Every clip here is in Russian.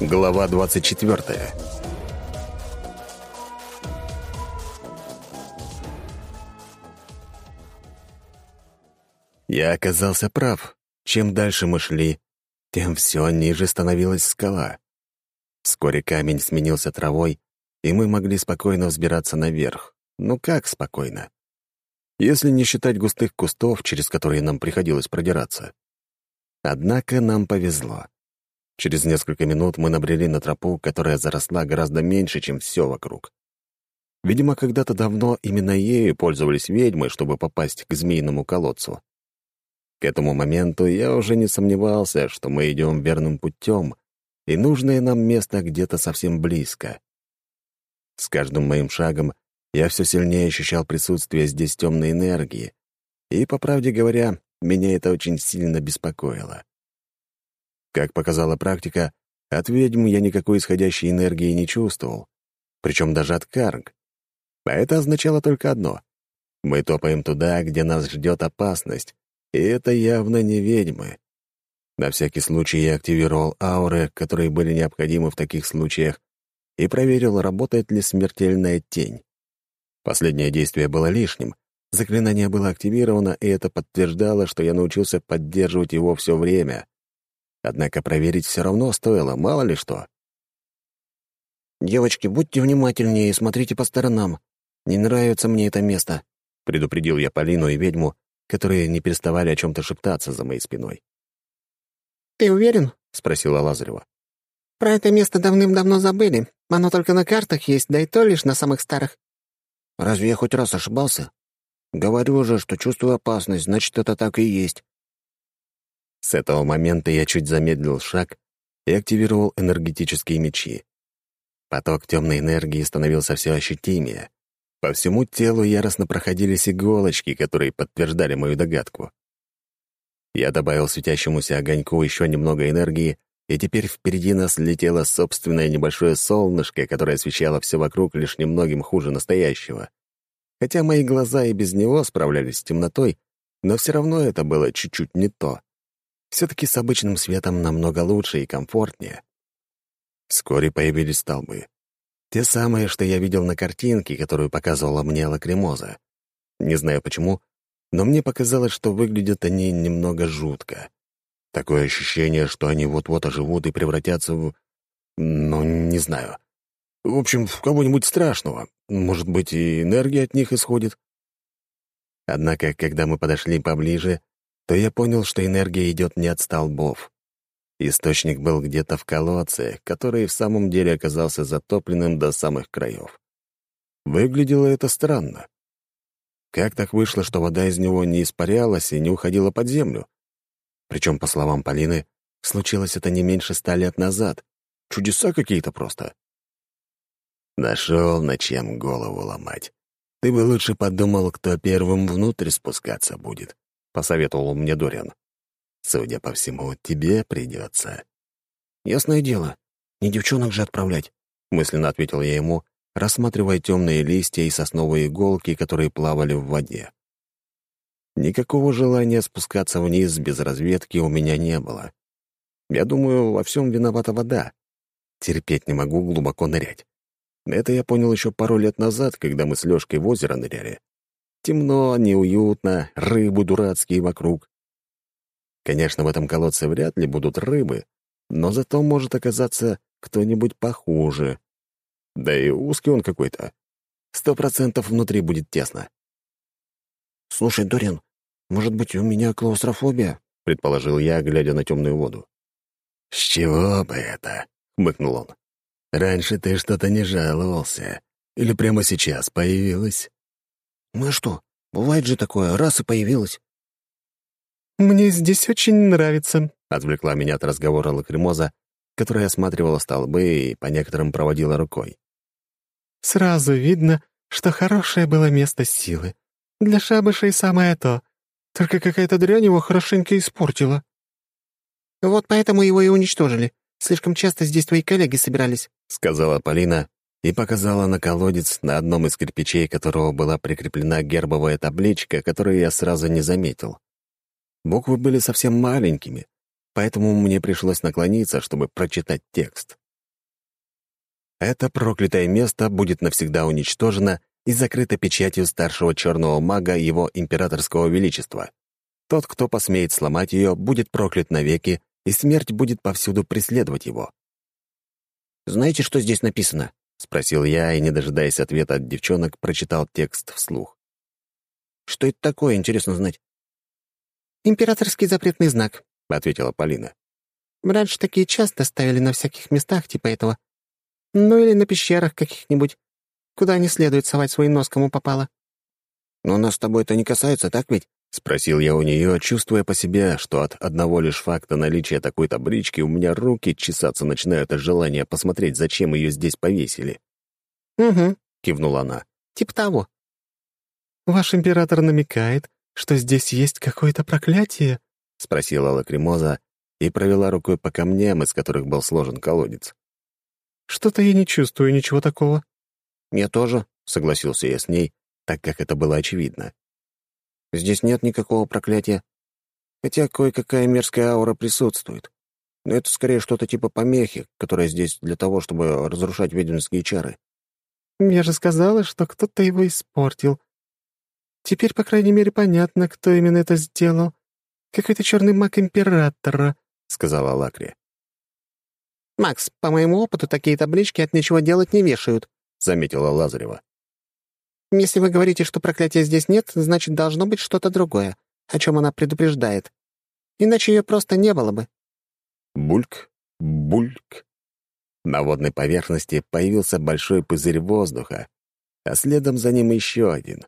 Глава 24 Я оказался прав. Чем дальше мы шли, тем все ниже становилась скала. Вскоре камень сменился травой, и мы могли спокойно взбираться наверх. Ну как спокойно? Если не считать густых кустов, через которые нам приходилось продираться. Однако нам повезло. Через несколько минут мы набрели на тропу, которая заросла гораздо меньше, чем все вокруг. Видимо, когда-то давно именно ею пользовались ведьмы, чтобы попасть к змеиному колодцу. К этому моменту я уже не сомневался, что мы идем верным путем, и нужное нам место где-то совсем близко. С каждым моим шагом я все сильнее ощущал присутствие здесь темной энергии, и, по правде говоря, меня это очень сильно беспокоило. Как показала практика, от ведьм я никакой исходящей энергии не чувствовал, причем даже от карг. А это означало только одно — мы топаем туда, где нас ждет опасность, и это явно не ведьмы. На всякий случай я активировал ауры, которые были необходимы в таких случаях, и проверил, работает ли смертельная тень. Последнее действие было лишним. Заклинание было активировано, и это подтверждало, что я научился поддерживать его все время. Однако проверить все равно стоило, мало ли что. «Девочки, будьте внимательнее и смотрите по сторонам. Не нравится мне это место», — предупредил я Полину и ведьму, которые не переставали о чем-то шептаться за моей спиной. «Ты уверен?» — спросила Лазарева. «Про это место давным-давно забыли. Оно только на картах есть, да и то лишь на самых старых». «Разве я хоть раз ошибался? Говорю же, что чувствую опасность, значит, это так и есть». С этого момента я чуть замедлил шаг и активировал энергетические мечи. Поток темной энергии становился все ощутимее. По всему телу яростно проходились иголочки, которые подтверждали мою догадку. Я добавил светящемуся огоньку еще немного энергии, и теперь впереди нас летело собственное небольшое солнышко, которое освещало все вокруг лишь немногим хуже настоящего. Хотя мои глаза и без него справлялись с темнотой, но все равно это было чуть-чуть не то. Все-таки с обычным светом намного лучше и комфортнее. Вскоре появились столбы. Те самые, что я видел на картинке, которую показывала мне лакримоза. Не знаю почему, но мне показалось, что выглядят они немного жутко. Такое ощущение, что они вот-вот оживут и превратятся в... Ну, не знаю. В общем, в кого-нибудь страшного. Может быть, и энергия от них исходит. Однако, когда мы подошли поближе, то я понял, что энергия идет не от столбов. Источник был где-то в колодце, который в самом деле оказался затопленным до самых краев. Выглядело это странно. Как так вышло, что вода из него не испарялась и не уходила под землю? Причем, по словам Полины, случилось это не меньше ста лет назад. Чудеса какие-то просто. Нашел на чем голову ломать. Ты бы лучше подумал, кто первым внутрь спускаться будет. — посоветовал мне Дориан. «Судя по всему, тебе придется». «Ясное дело, не девчонок же отправлять», — мысленно ответил я ему, рассматривая темные листья и сосновые иголки, которые плавали в воде. Никакого желания спускаться вниз без разведки у меня не было. Я думаю, во всем виновата вода. Терпеть не могу глубоко нырять. Это я понял еще пару лет назад, когда мы с Лёшкой в озеро ныряли. Темно, неуютно, рыбы дурацкие вокруг. Конечно, в этом колодце вряд ли будут рыбы, но зато может оказаться кто-нибудь похуже. Да и узкий он какой-то. Сто процентов внутри будет тесно. «Слушай, Дорин, может быть, у меня клаустрофобия?» — предположил я, глядя на темную воду. «С чего бы это?» — хмыкнул он. «Раньше ты что-то не жаловался. Или прямо сейчас появилась?» «Ну а что, бывает же такое, раз и появилась». «Мне здесь очень нравится», — отвлекла меня от разговора лакримоза, которая осматривала столбы и по некоторым проводила рукой. «Сразу видно, что хорошее было место силы. Для шабышей самое то. Только какая-то дрянь его хорошенько испортила». «Вот поэтому его и уничтожили. Слишком часто здесь твои коллеги собирались», — сказала Полина, и показала на колодец, на одном из кирпичей которого была прикреплена гербовая табличка, которую я сразу не заметил. Буквы были совсем маленькими, поэтому мне пришлось наклониться, чтобы прочитать текст. это проклятое место будет навсегда уничтожено и закрыто печатью старшего черного мага его императорского величества. Тот, кто посмеет сломать ее, будет проклят навеки, и смерть будет повсюду преследовать его. «Знаете, что здесь написано?» — спросил я, и, не дожидаясь ответа от девчонок, прочитал текст вслух. «Что это такое, интересно знать?» «Императорский запретный знак», — ответила Полина. «Раньше такие часто ставили на всяких местах типа этого. Ну или на пещерах каких-нибудь, куда не следует совать свой нос, кому попало». «Но нас с тобой это не касается, так ведь?» — спросил я у нее, чувствуя по себе, что от одного лишь факта наличия такой таблички у меня руки чесаться начинают от желания посмотреть, зачем ее здесь повесили. «Угу», — кивнула она. «Типа того». «Ваш император намекает, что здесь есть какое-то проклятие?» — спросила Лакримоза и провела рукой по камням, из которых был сложен колодец. «Что-то я не чувствую ничего такого». «Я тоже», — согласился я с ней, так как это было очевидно. Здесь нет никакого проклятия. Хотя кое-какая мерзкая аура присутствует. Но это скорее что-то типа помехи, которая здесь для того, чтобы разрушать ведьминские чары. Я же сказала, что кто-то его испортил. Теперь, по крайней мере, понятно, кто именно это сделал. Какой-то черный маг императора, — сказала Лакри. «Макс, по моему опыту, такие таблички от ничего делать не вешают», — заметила Лазарева. Если вы говорите, что проклятия здесь нет, значит, должно быть что-то другое, о чем она предупреждает. Иначе ее просто не было бы. Бульк, бульк. На водной поверхности появился большой пузырь воздуха, а следом за ним еще один.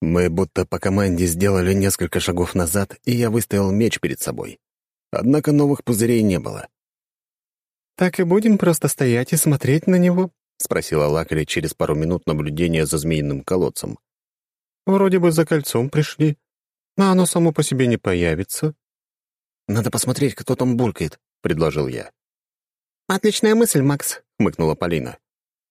Мы будто по команде сделали несколько шагов назад, и я выставил меч перед собой. Однако новых пузырей не было. «Так и будем просто стоять и смотреть на него?» — спросила Лакари через пару минут наблюдения за змеиным колодцем. «Вроде бы за кольцом пришли, но оно само по себе не появится». «Надо посмотреть, кто там булькает», — предложил я. «Отличная мысль, Макс», — хмыкнула Полина.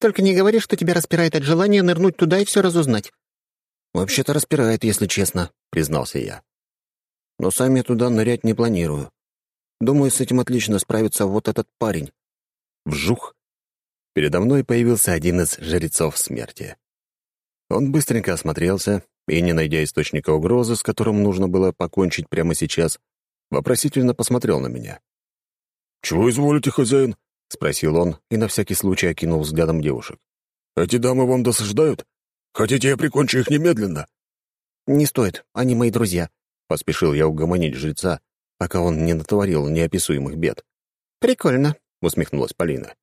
«Только не говори, что тебя распирает от желания нырнуть туда и все разузнать». «Вообще-то распирает, если честно», — признался я. «Но сам я туда нырять не планирую. Думаю, с этим отлично справится вот этот парень». Вжух! Передо мной появился один из жрецов смерти. Он быстренько осмотрелся и, не найдя источника угрозы, с которым нужно было покончить прямо сейчас, вопросительно посмотрел на меня. «Чего изволите, хозяин?» — спросил он и на всякий случай окинул взглядом девушек. «Эти дамы вам досаждают? Хотите, я прикончу их немедленно?» «Не стоит, они мои друзья», — поспешил я угомонить жреца, пока он не натворил неописуемых бед. «Прикольно», — усмехнулась Полина.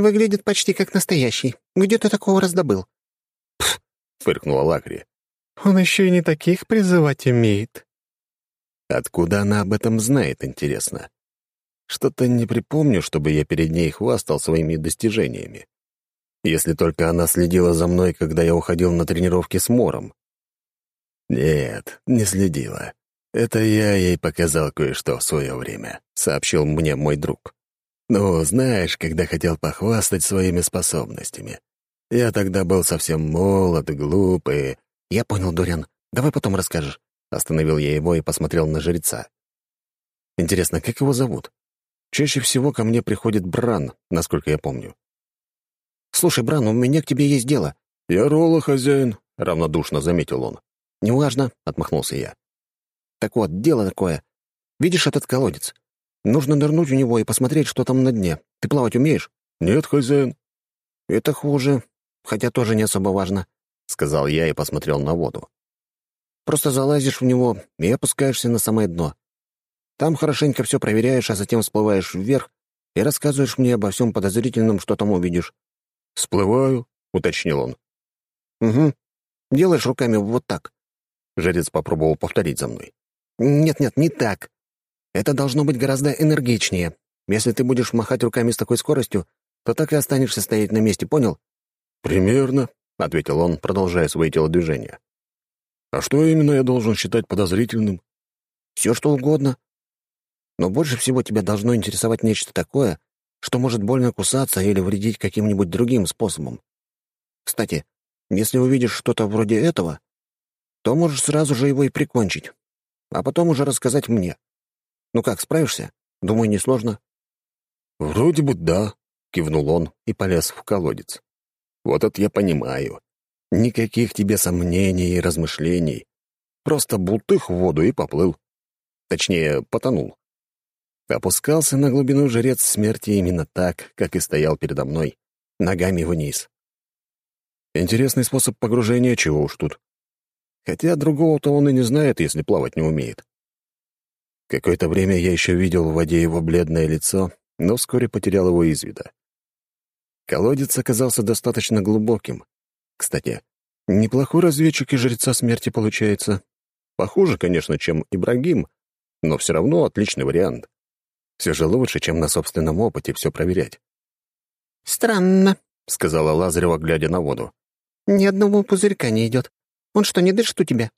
Выглядит почти как настоящий. Где ты такого раздобыл?» «Пф!» — фыркнула Лакри. «Он еще и не таких призывать умеет». Откуда она об этом знает, интересно? Что-то не припомню, чтобы я перед ней хвастал своими достижениями. Если только она следила за мной, когда я уходил на тренировки с Мором. Нет, не следила. Это я ей показал кое-что в свое время, сообщил мне мой друг. Ну, знаешь, когда хотел похвастать своими способностями. Я тогда был совсем молод глуп, и... Я понял, Дориан. Давай потом расскажешь. Остановил я его и посмотрел на жреца. Интересно, как его зовут? Чаще всего ко мне приходит Бран, насколько я помню. «Слушай, Бран, у меня к тебе есть дело». «Я Ролла, хозяин», — равнодушно заметил он. «Неважно», — отмахнулся я. «Так вот, дело такое. Видишь этот колодец? Нужно нырнуть в него и посмотреть, что там на дне. Ты плавать умеешь?» «Нет, хозяин». «Это хуже, хотя тоже не особо важно», — сказал я и посмотрел на воду. «Просто залазишь в него и опускаешься на самое дно. Там хорошенько все проверяешь, а затем всплываешь вверх и рассказываешь мне обо всем подозрительном, что там увидишь». «Всплываю», — уточнил он. «Угу. Делаешь руками вот так». Жрец попробовал повторить за мной. «Нет-нет, не так. Это должно быть гораздо энергичнее. Если ты будешь махать руками с такой скоростью, то так и останешься стоять на месте, понял?» «Примерно», — ответил он, продолжая свои телодвижения. «А что именно я должен считать подозрительным?» «Все, что угодно. Но больше всего тебя должно интересовать нечто такое, что может больно кусаться или вредить каким-нибудь другим способом. Кстати, если увидишь что-то вроде этого, то можешь сразу же его и прикончить, а потом уже рассказать мне. Ну как, справишься? Думаю, несложно». «Вроде бы да», — кивнул он и полез в колодец. «Вот это я понимаю. Никаких тебе сомнений и размышлений. Просто бултых в воду и поплыл. Точнее, потонул. Опускался на глубину жрец смерти именно так, как и стоял передо мной, ногами вниз. Интересный способ погружения, чего уж тут. Хотя другого-то он и не знает, если плавать не умеет. Какое-то время я еще видел в воде его бледное лицо, но вскоре потерял его из вида. Колодец оказался достаточно глубоким. Кстати, неплохой разведчик и жреца смерти получается. Похуже, конечно, чем Ибрагим, но все равно отличный вариант. Все же лучше, чем на собственном опыте все проверять. «Странно», — сказала Лазарева, глядя на воду. «Ни одного пузырька не идет. Он что, не дышит у тебя?»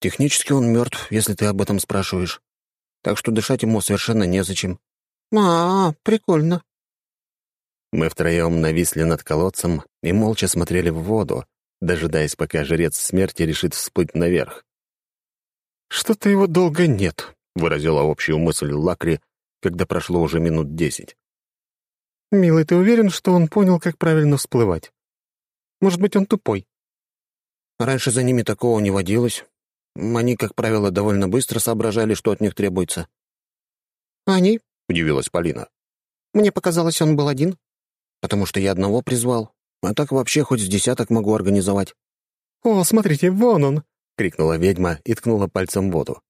«Технически он мертв, если ты об этом спрашиваешь. Так что дышать ему совершенно незачем». «А, прикольно». Мы втроем нависли над колодцем и молча смотрели в воду, дожидаясь, пока жрец смерти решит всплыть наверх. «Что-то его долго нет», — выразила общую мысль Лакри, когда прошло уже минут десять. «Милый, ты уверен, что он понял, как правильно всплывать? Может быть, он тупой?» Раньше за ними такого не водилось. Они, как правило, довольно быстро соображали, что от них требуется. «Они?» — удивилась Полина. «Мне показалось, он был один». «Потому что я одного призвал. А так вообще хоть с десяток могу организовать». «О, смотрите, вон он!» — крикнула ведьма и ткнула пальцем в воду.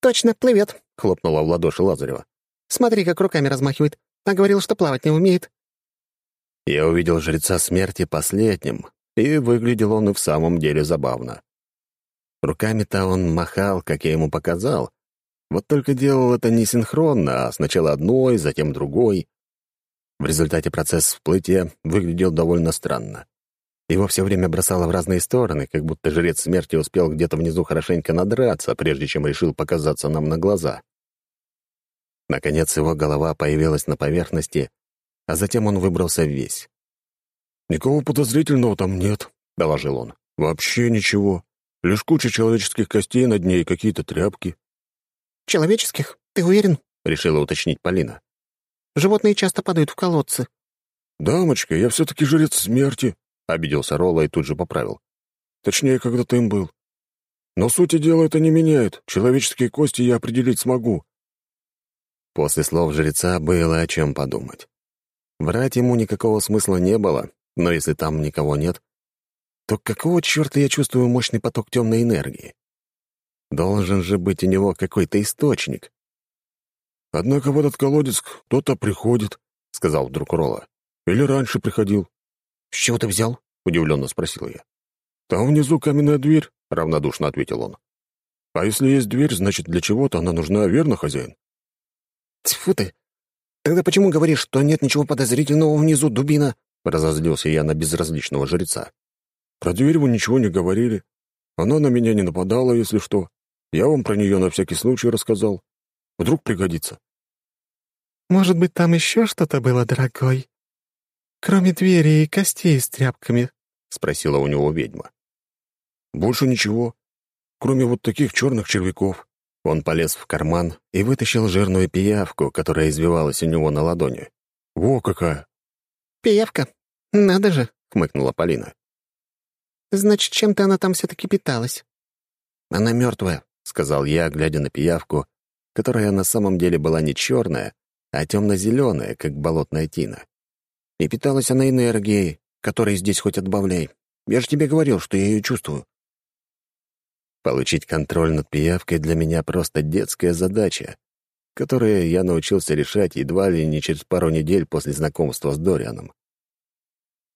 «Точно, плывет!» — хлопнула в ладоши Лазарева. Смотри, как руками размахивает. А говорил, что плавать не умеет». Я увидел жреца смерти последним, и выглядел он и в самом деле забавно. Руками-то он махал, как я ему показал, вот только делал это не синхронно, а сначала одной, затем другой. В результате процесс всплытия выглядел довольно странно. Его все время бросало в разные стороны, как будто жрец смерти успел где-то внизу хорошенько надраться, прежде чем решил показаться нам на глаза. Наконец его голова появилась на поверхности, а затем он выбрался весь. «Никого подозрительного там нет», — доложил он. «Вообще ничего. Лишь куча человеческих костей на дне и какие-то тряпки». «Человеческих? Ты уверен?» — решила уточнить Полина. «Животные часто падают в колодцы». «Дамочка, я все-таки жрец смерти», — обиделся Ролла и тут же поправил. «Точнее, когда-то им был. Но сути дела это не меняет. Человеческие кости я определить смогу. После слов жреца было о чем подумать. Врать ему никакого смысла не было, но если там никого нет, то какого черта я чувствую мощный поток темной энергии? Должен же быть у него какой-то источник. «Однако в этот колодец кто-то приходит», — сказал вдруг Ролла. «Или раньше приходил». «С чего ты взял?» — удивленно спросил я. «Там внизу каменная дверь», — равнодушно ответил он. «А если есть дверь, значит, для чего-то она нужна, верно, хозяин?» Тьфу ты! Тогда почему говоришь, что нет ничего подозрительного внизу, дубина?» Разозлился я на безразличного жреца. «Про дверь вы ничего не говорили. Она на меня не нападала, если что. Я вам про нее на всякий случай рассказал. Вдруг пригодится». «Может быть, там еще что-то было, дорогой? Кроме двери и костей с тряпками?» — спросила у него ведьма. «Больше ничего, кроме вот таких черных червяков. Он полез в карман и вытащил жирную пиявку, которая извивалась у него на ладони. «Во какая!» «Пиявка? Надо же!» — хмыкнула Полина. «Значит, чем-то она там все-таки питалась». «Она мертвая», — сказал я, глядя на пиявку, которая на самом деле была не черная, а темно-зеленая, как болотная тина. И питалась она энергией, которой здесь хоть отбавляй. Я же тебе говорил, что я ее чувствую. Получить контроль над пиявкой для меня просто детская задача, которую я научился решать едва ли не через пару недель после знакомства с Дорианом.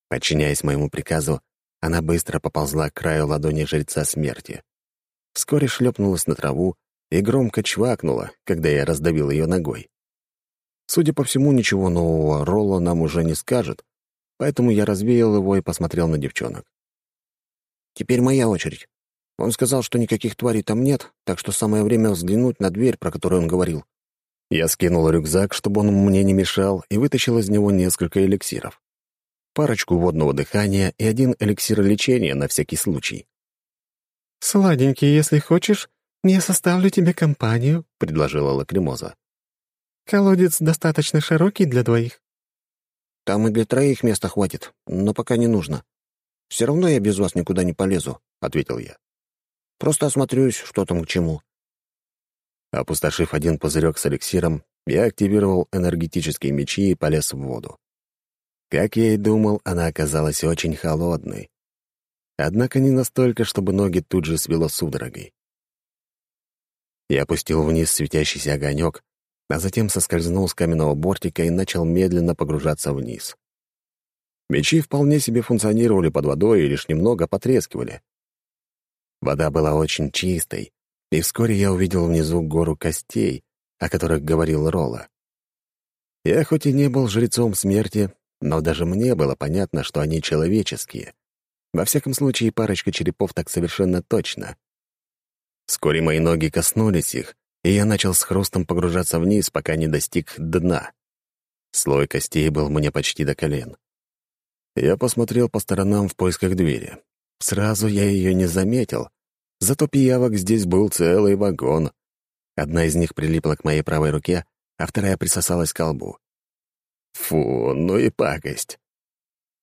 Подчиняясь моему приказу, она быстро поползла к краю ладони жреца смерти. Вскоре шлепнулась на траву и громко чвакнула, когда я раздавил ее ногой. Судя по всему, ничего нового Ролло нам уже не скажет, поэтому я развеял его и посмотрел на девчонок. «Теперь моя очередь. Он сказал, что никаких тварей там нет, так что самое время взглянуть на дверь, про которую он говорил. Я скинул рюкзак, чтобы он мне не мешал, и вытащил из него несколько эликсиров. Парочку водного дыхания и один эликсир лечения на всякий случай. «Сладенький, если хочешь, я составлю тебе компанию», — предложила Лакримоза. «Колодец достаточно широкий для двоих». Там и для троих места хватит, но пока не нужно. Все равно я без вас никуда не полезу», — ответил я. «Просто осмотрюсь, что там к чему». Опустошив один пузырек с эликсиром, я активировал энергетические мечи и полез в воду. Как я и думал, она оказалась очень холодной. Однако не настолько, чтобы ноги тут же свело судорогой. Я опустил вниз светящийся огонек, а затем соскользнул с каменного бортика и начал медленно погружаться вниз. Мечи вполне себе функционировали под водой и лишь немного потрескивали. Вода была очень чистой, и вскоре я увидел внизу гору костей, о которых говорил Ролла. Я хоть и не был жрецом смерти, но даже мне было понятно, что они человеческие. Во всяком случае, парочка черепов так совершенно точно. Вскоре мои ноги коснулись их, и я начал с хрустом погружаться вниз, пока не достиг дна. Слой костей был мне почти до колен. Я посмотрел по сторонам в поисках двери. Сразу я ее не заметил, зато пиявок здесь был целый вагон. Одна из них прилипла к моей правой руке, а вторая присосалась к колбу. Фу, ну и пакость.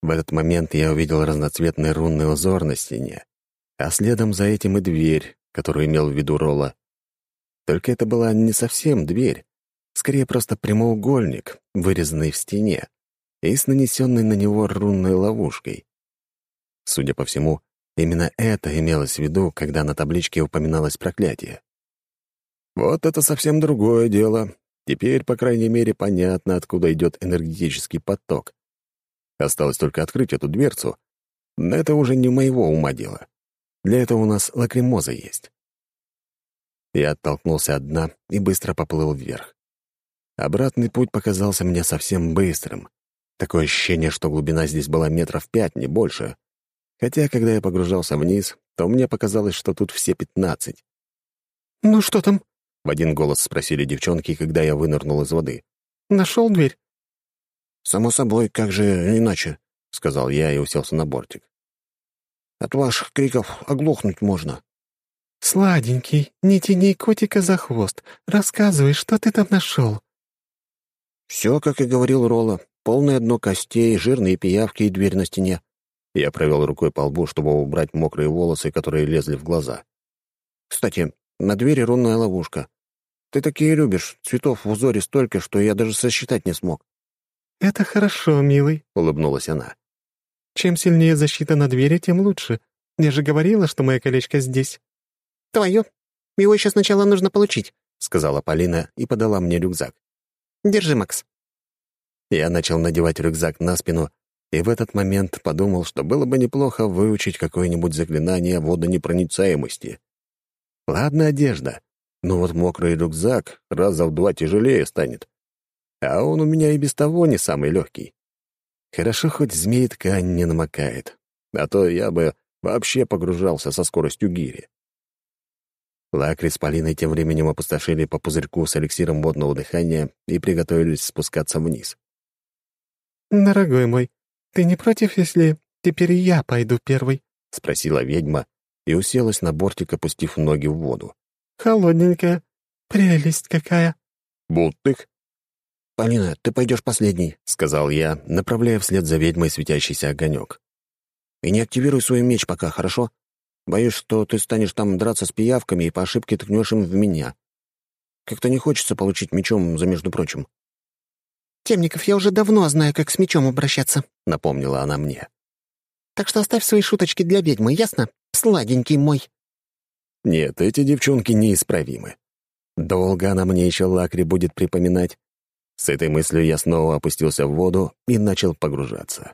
В этот момент я увидел разноцветный рунный узор на стене, а следом за этим и дверь, которую имел в виду Ролла. Только это была не совсем дверь, скорее просто прямоугольник, вырезанный в стене и с нанесенной на него рунной ловушкой. Судя по всему, именно это имелось в виду, когда на табличке упоминалось проклятие. Вот это совсем другое дело. Теперь, по крайней мере, понятно, откуда идет энергетический поток. Осталось только открыть эту дверцу, но это уже не моего ума дело. Для этого у нас лакримоза есть. Я оттолкнулся от дна и быстро поплыл вверх. Обратный путь показался мне совсем быстрым. Такое ощущение, что глубина здесь была метров пять, не больше. Хотя, когда я погружался вниз, то мне показалось, что тут все пятнадцать. «Ну что там?» — в один голос спросили девчонки, когда я вынырнул из воды. «Нашел дверь?» «Само собой, как же иначе?» — сказал я и уселся на бортик. «От ваших криков оглохнуть можно». «Сладенький, не тяни котика за хвост. Рассказывай, что ты там нашел?» «Все, как и говорил Ролла. Полное дно костей, жирные пиявки и дверь на стене». Я провел рукой по лбу, чтобы убрать мокрые волосы, которые лезли в глаза. «Кстати, на двери рунная ловушка. Ты такие любишь. Цветов в узоре столько, что я даже сосчитать не смог». «Это хорошо, милый», — улыбнулась она. «Чем сильнее защита на двери, тем лучше. Я же говорила, что мое колечко здесь». «Твое. Его еще сначала нужно получить», — сказала Полина и подала мне рюкзак. «Держи, Макс». Я начал надевать рюкзак на спину, и в этот момент подумал, что было бы неплохо выучить какое-нибудь заклинание водонепроницаемости. Ладно, одежда, но вот мокрый рюкзак раза в два тяжелее станет. А он у меня и без того не самый легкий. Хорошо, хоть змей ткань не намокает, а то я бы вообще погружался со скоростью гири. Лакри с Полиной тем временем опустошили по пузырьку с эликсиром водного дыхания и приготовились спускаться вниз. «Дорогой мой, ты не против, если теперь я пойду первой?» — спросила ведьма и уселась на бортик, опустив ноги в воду. «Холодненькая. Прелесть какая!» «Бултых!» «Полина, ты пойдешь последний», — сказал я, направляя вслед за ведьмой светящийся огонек. «И не активируй свой меч пока, хорошо? Боюсь, что ты станешь там драться с пиявками и по ошибке ткнешь им в меня. Как-то не хочется получить мечом за между прочим». «Темников, я уже давно знаю, как с мечом обращаться», — напомнила она мне. «Так что оставь свои шуточки для ведьмы, ясно? Сладенький мой». Нет, эти девчонки неисправимы. Долго она мне еще лакри будет припоминать. С этой мыслью я снова опустился в воду и начал погружаться.